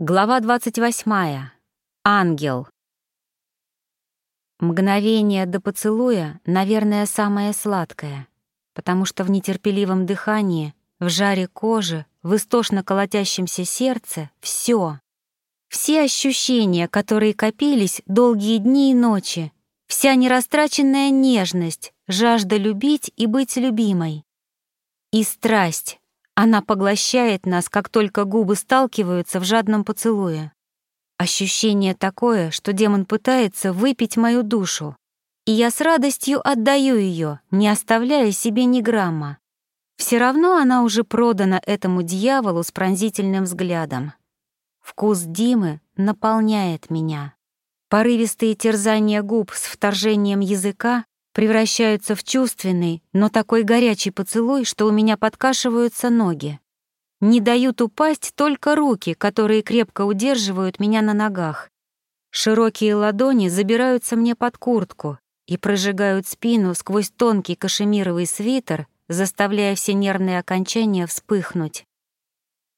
Глава 28. Ангел. Мгновение до поцелуя, наверное, самое сладкое, потому что в нетерпеливом дыхании, в жаре кожи, в истошно колотящемся сердце — все. Все ощущения, которые копились долгие дни и ночи, вся нерастраченная нежность, жажда любить и быть любимой. И страсть, она поглощает нас, как только губы сталкиваются в жадном поцелуе. Ощущение такое, что демон пытается выпить мою душу, и я с радостью отдаю ее, не оставляя себе ни грамма. Все равно она уже продана этому дьяволу с пронзительным взглядом. Вкус Димы наполняет меня. Порывистые терзания губ с вторжением языка превращаются в чувственный, но такой горячий поцелуй, что у меня подкашиваются ноги. Не дают упасть только руки, которые крепко удерживают меня на ногах. Широкие ладони забираются мне под куртку и прожигают спину сквозь тонкий кашемировый свитер, заставляя все нервные окончания вспыхнуть.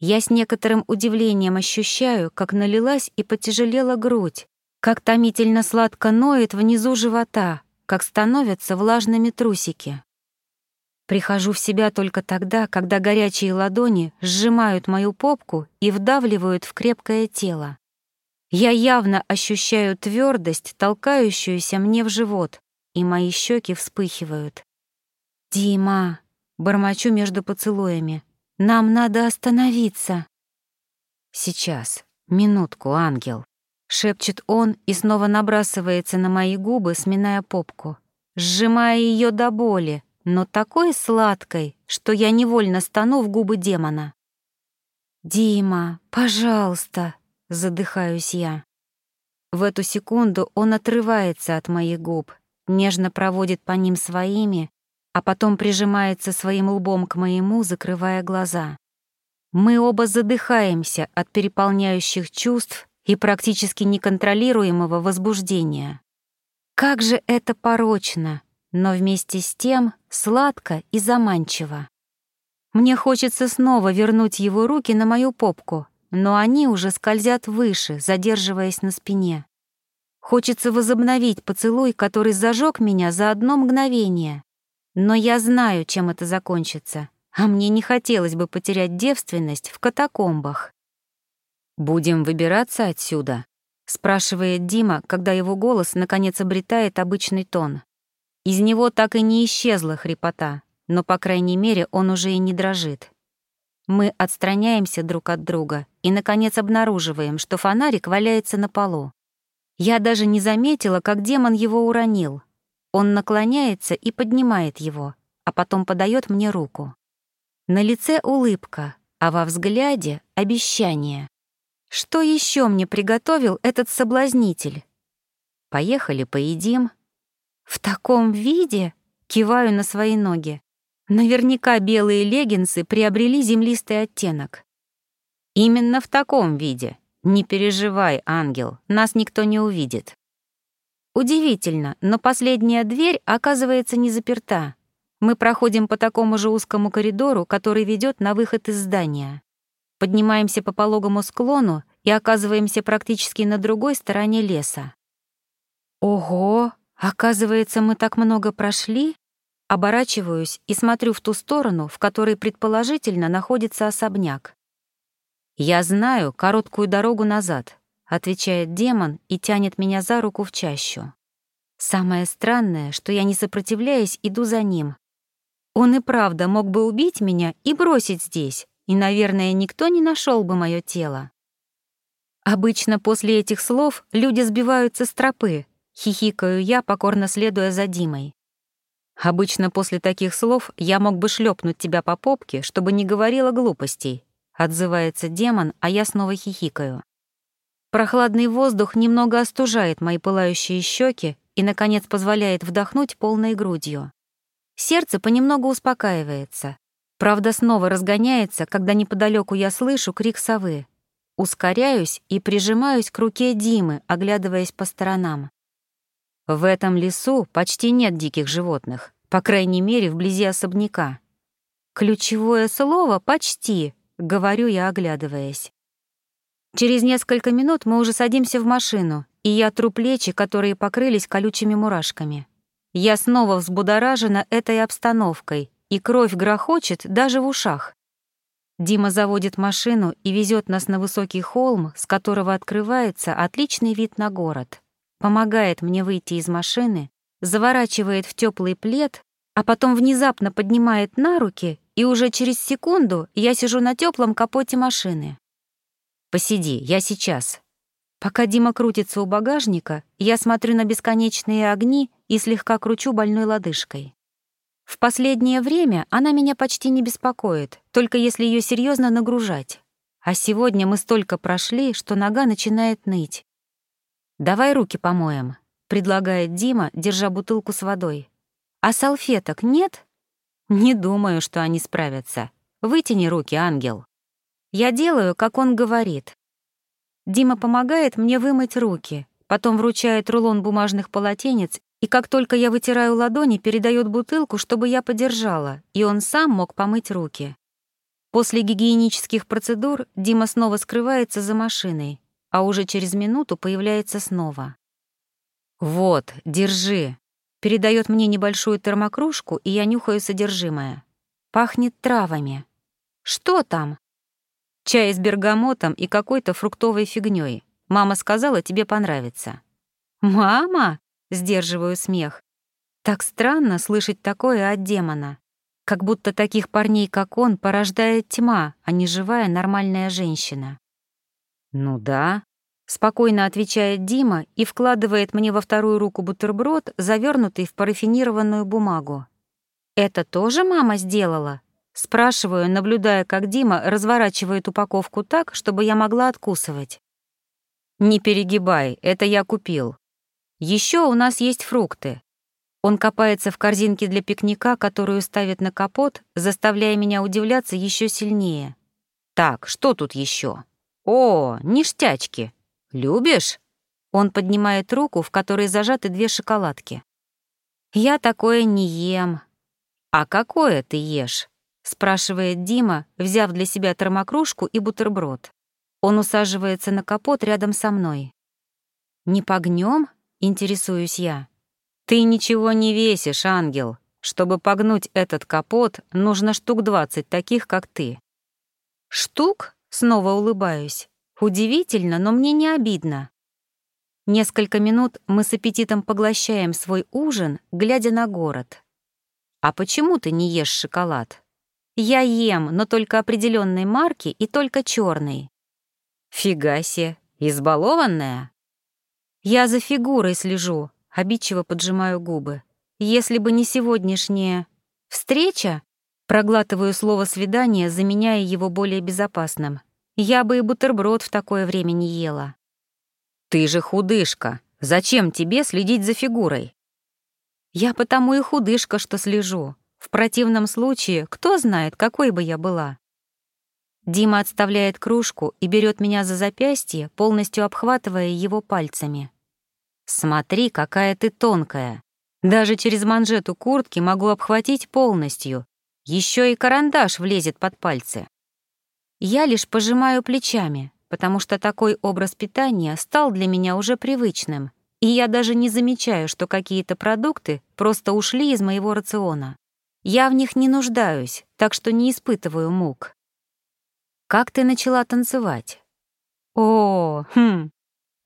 Я с некоторым удивлением ощущаю, как налилась и потяжелела грудь, как томительно сладко ноет внизу живота, как становятся влажными трусики. Прихожу в себя только тогда, когда горячие ладони сжимают мою попку и вдавливают в крепкое тело. Я явно ощущаю твердость, толкающуюся мне в живот, и мои щеки вспыхивают. «Дима!» — бормочу между поцелуями. «Нам надо остановиться!» «Сейчас, минутку, ангел!» Шепчет он и снова набрасывается на мои губы, сминая попку, сжимая ее до боли, но такой сладкой, что я невольно стану в губы демона. «Дима, пожалуйста!» — задыхаюсь я. В эту секунду он отрывается от моих губ, нежно проводит по ним своими, а потом прижимается своим лбом к моему, закрывая глаза. Мы оба задыхаемся от переполняющих чувств и практически неконтролируемого возбуждения. Как же это порочно, но вместе с тем сладко и заманчиво. Мне хочется снова вернуть его руки на мою попку, но они уже скользят выше, задерживаясь на спине. Хочется возобновить поцелуй, который зажег меня за одно мгновение. Но я знаю, чем это закончится, а мне не хотелось бы потерять девственность в катакомбах. «Будем выбираться отсюда?» — спрашивает Дима, когда его голос наконец обретает обычный тон. Из него так и не исчезла хрипота, но, по крайней мере, он уже и не дрожит. Мы отстраняемся друг от друга и, наконец, обнаруживаем, что фонарик валяется на полу. Я даже не заметила, как демон его уронил. Он наклоняется и поднимает его, а потом подает мне руку. На лице улыбка, а во взгляде — обещание. Что еще мне приготовил этот соблазнитель? Поехали, поедим. В таком виде киваю на свои ноги. Наверняка белые леггинсы приобрели землистый оттенок. Именно в таком виде. Не переживай, ангел, нас никто не увидит. Удивительно, но последняя дверь оказывается не заперта. Мы проходим по такому же узкому коридору, который ведет на выход из здания. Поднимаемся по пологому склону и оказываемся практически на другой стороне леса. Ого, оказывается, мы так много прошли? Оборачиваюсь и смотрю в ту сторону, в которой предположительно находится особняк. «Я знаю короткую дорогу назад», — отвечает демон и тянет меня за руку в чащу. Самое странное, что я, не сопротивляясь, иду за ним. Он и правда мог бы убить меня и бросить здесь, и, наверное, никто не нашел бы мое тело. Обычно после этих слов люди сбиваются с тропы, хихикаю я, покорно следуя за Димой. Обычно после таких слов я мог бы шлепнуть тебя по попке, чтобы не говорила глупостей, отзывается демон, а я снова хихикаю. Прохладный воздух немного остужает мои пылающие щеки и, наконец, позволяет вдохнуть полной грудью. Сердце понемногу успокаивается, Правда, снова разгоняется, когда неподалеку я слышу крик совы. Ускоряюсь и прижимаюсь к руке Димы, оглядываясь по сторонам. В этом лесу почти нет диких животных, по крайней мере, вблизи особняка. Ключевое слово «почти», — говорю я, оглядываясь. Через несколько минут мы уже садимся в машину, и я тру плечи, которые покрылись колючими мурашками. Я снова взбудоражена этой обстановкой, и кровь грохочет даже в ушах. Дима заводит машину и везет нас на высокий холм, с которого открывается отличный вид на город. Помогает мне выйти из машины, заворачивает в теплый плед, а потом внезапно поднимает на руки, и уже через секунду я сижу на теплом капоте машины. «Посиди, я сейчас». Пока Дима крутится у багажника, я смотрю на бесконечные огни и слегка кручу больной лодыжкой. В последнее время она меня почти не беспокоит, только если ее серьезно нагружать. А сегодня мы столько прошли, что нога начинает ныть. «Давай руки помоем», — предлагает Дима, держа бутылку с водой. «А салфеток нет?» «Не думаю, что они справятся. Вытяни руки, ангел». Я делаю, как он говорит. Дима помогает мне вымыть руки, потом вручает рулон бумажных полотенец и как только я вытираю ладони, передает бутылку, чтобы я подержала, и он сам мог помыть руки. После гигиенических процедур Дима снова скрывается за машиной, а уже через минуту появляется снова. «Вот, держи», передает мне небольшую термокружку, и я нюхаю содержимое. Пахнет травами. Что там? Чай с бергамотом и какой-то фруктовой фигней. Мама сказала, тебе понравится. Мама? Сдерживаю смех. Так странно слышать такое от демона. Как будто таких парней, как он, порождает тьма, а не живая нормальная женщина. «Ну да», — спокойно отвечает Дима и вкладывает мне во вторую руку бутерброд, завернутый в парафинированную бумагу. «Это тоже мама сделала?» Спрашиваю, наблюдая, как Дима разворачивает упаковку так, чтобы я могла откусывать. «Не перегибай, это я купил. Еще у нас есть фрукты. Он копается в корзинке для пикника, которую ставит на капот, заставляя меня удивляться еще сильнее. Так, что тут еще? О, ништячки. Любишь? Он поднимает руку, в которой зажаты две шоколадки. Я такое не ем. А какое ты ешь? спрашивает Дима, взяв для себя термокружку и бутерброд. Он усаживается на капот рядом со мной. Не погнем? Интересуюсь я. Ты ничего не весишь, ангел. Чтобы погнуть этот капот, нужно штук двадцать таких, как ты. Штук? Снова улыбаюсь. Удивительно, но мне не обидно. Несколько минут мы с аппетитом поглощаем свой ужин, глядя на город. А почему ты не ешь шоколад? Я ем, но только определенной марки и только черный. Фига себе, избалованная? Я за фигурой слежу, обидчиво поджимаю губы. Если бы не сегодняшняя встреча, проглатываю слово «свидание», заменяя его более безопасным. Я бы и бутерброд в такое время не ела. «Ты же худышка. Зачем тебе следить за фигурой?» «Я потому и худышка, что слежу. В противном случае, кто знает, какой бы я была». Дима отставляет кружку и берет меня за запястье, полностью обхватывая его пальцами. «Смотри, какая ты тонкая. Даже через манжету куртки могу обхватить полностью. Еще и карандаш влезет под пальцы». Я лишь пожимаю плечами, потому что такой образ питания стал для меня уже привычным, и я даже не замечаю, что какие-то продукты просто ушли из моего рациона. Я в них не нуждаюсь, так что не испытываю мук. «Как ты начала танцевать?» «О, хм,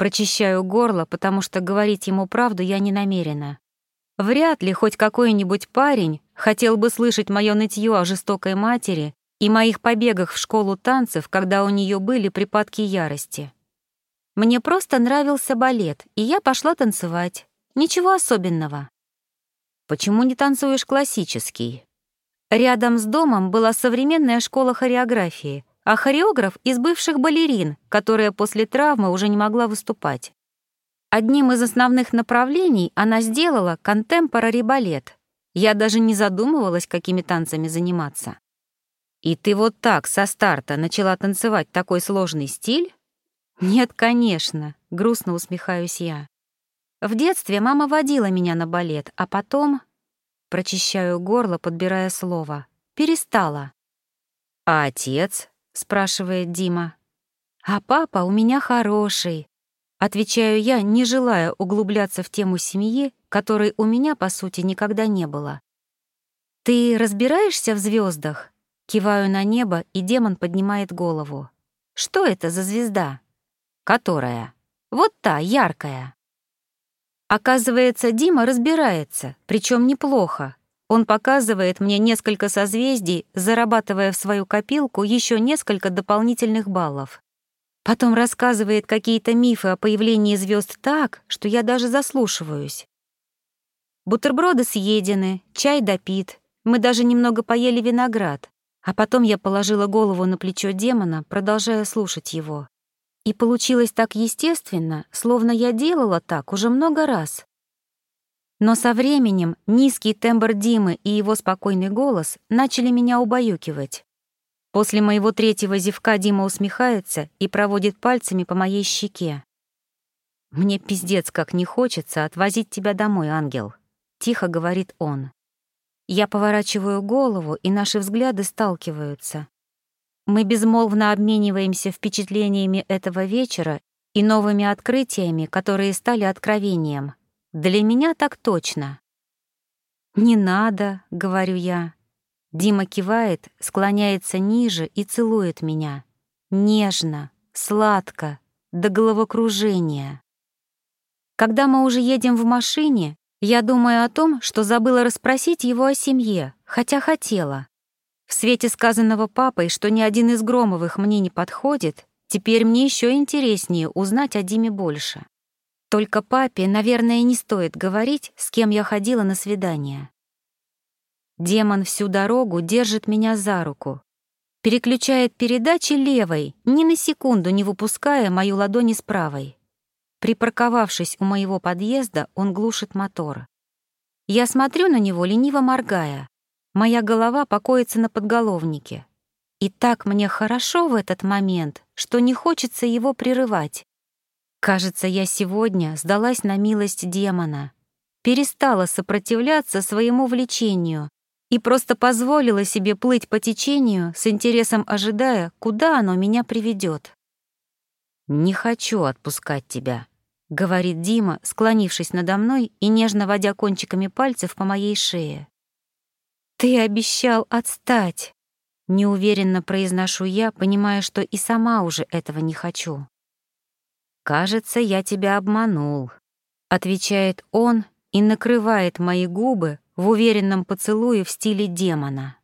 Прочищаю горло, потому что говорить ему правду я не намерена. Вряд ли хоть какой-нибудь парень хотел бы слышать моё нытье о жестокой матери и моих побегах в школу танцев, когда у неё были припадки ярости. Мне просто нравился балет, и я пошла танцевать. Ничего особенного. Почему не танцуешь классический? Рядом с домом была современная школа хореографии, а хореограф из бывших балерин, которая после травмы уже не могла выступать. Одним из основных направлений она сделала контемпорари балет. Я даже не задумывалась, какими танцами заниматься. И ты вот так со старта начала танцевать такой сложный стиль? Нет, конечно, грустно усмехаюсь я. В детстве мама водила меня на балет, а потом... Прочищаю горло, подбирая слово. Перестала. А отец? — спрашивает Дима. А папа у меня хороший. Отвечаю я, не желая углубляться в тему семьи, которой у меня, по сути, никогда не было. «Ты разбираешься в звездах? Киваю на небо, и демон поднимает голову. «Что это за звезда?» «Которая?» «Вот та, яркая». Оказывается, Дима разбирается, причем неплохо. Он показывает мне несколько созвездий, зарабатывая в свою копилку еще несколько дополнительных баллов. Потом рассказывает какие-то мифы о появлении звезд так, что я даже заслушиваюсь. Бутерброды съедены, чай допит, мы даже немного поели виноград, а потом я положила голову на плечо демона, продолжая слушать его. И получилось так естественно, словно я делала так уже много раз. Но со временем низкий тембр Димы и его спокойный голос начали меня убаюкивать. После моего третьего зевка Дима усмехается и проводит пальцами по моей щеке. «Мне пиздец как не хочется отвозить тебя домой, ангел», — тихо говорит он. Я поворачиваю голову, и наши взгляды сталкиваются. Мы безмолвно обмениваемся впечатлениями этого вечера и новыми открытиями, которые стали откровением. Для меня так точно. «Не надо», — говорю я. Дима кивает, склоняется ниже и целует меня. Нежно, сладко, до головокружения. Когда мы уже едем в машине, я думаю о том, что забыла расспросить его о семье, хотя хотела. В свете сказанного папой, что ни один из Громовых мне не подходит, теперь мне еще интереснее узнать о Диме больше. Только папе, наверное, не стоит говорить, с кем я ходила на свидание. Демон всю дорогу держит меня за руку, переключает передачи левой, ни на секунду не выпуская мою ладонь из правой. Припарковавшись у моего подъезда, он глушит мотор. Я смотрю на него, лениво моргая. Моя голова покоится на подголовнике. И так мне хорошо в этот момент, что не хочется его прерывать. Кажется, я сегодня сдалась на милость демона, перестала сопротивляться своему влечению и просто позволила себе плыть по течению с интересом ожидая, куда оно меня приведет. «Не хочу отпускать тебя», — говорит Дима, склонившись надо мной и нежно водя кончиками пальцев по моей шее. «Ты обещал отстать!» — неуверенно произношу я, понимая, что и сама уже этого не хочу. «Кажется, я тебя обманул», — отвечает он и накрывает мои губы в уверенном поцелуе в стиле демона.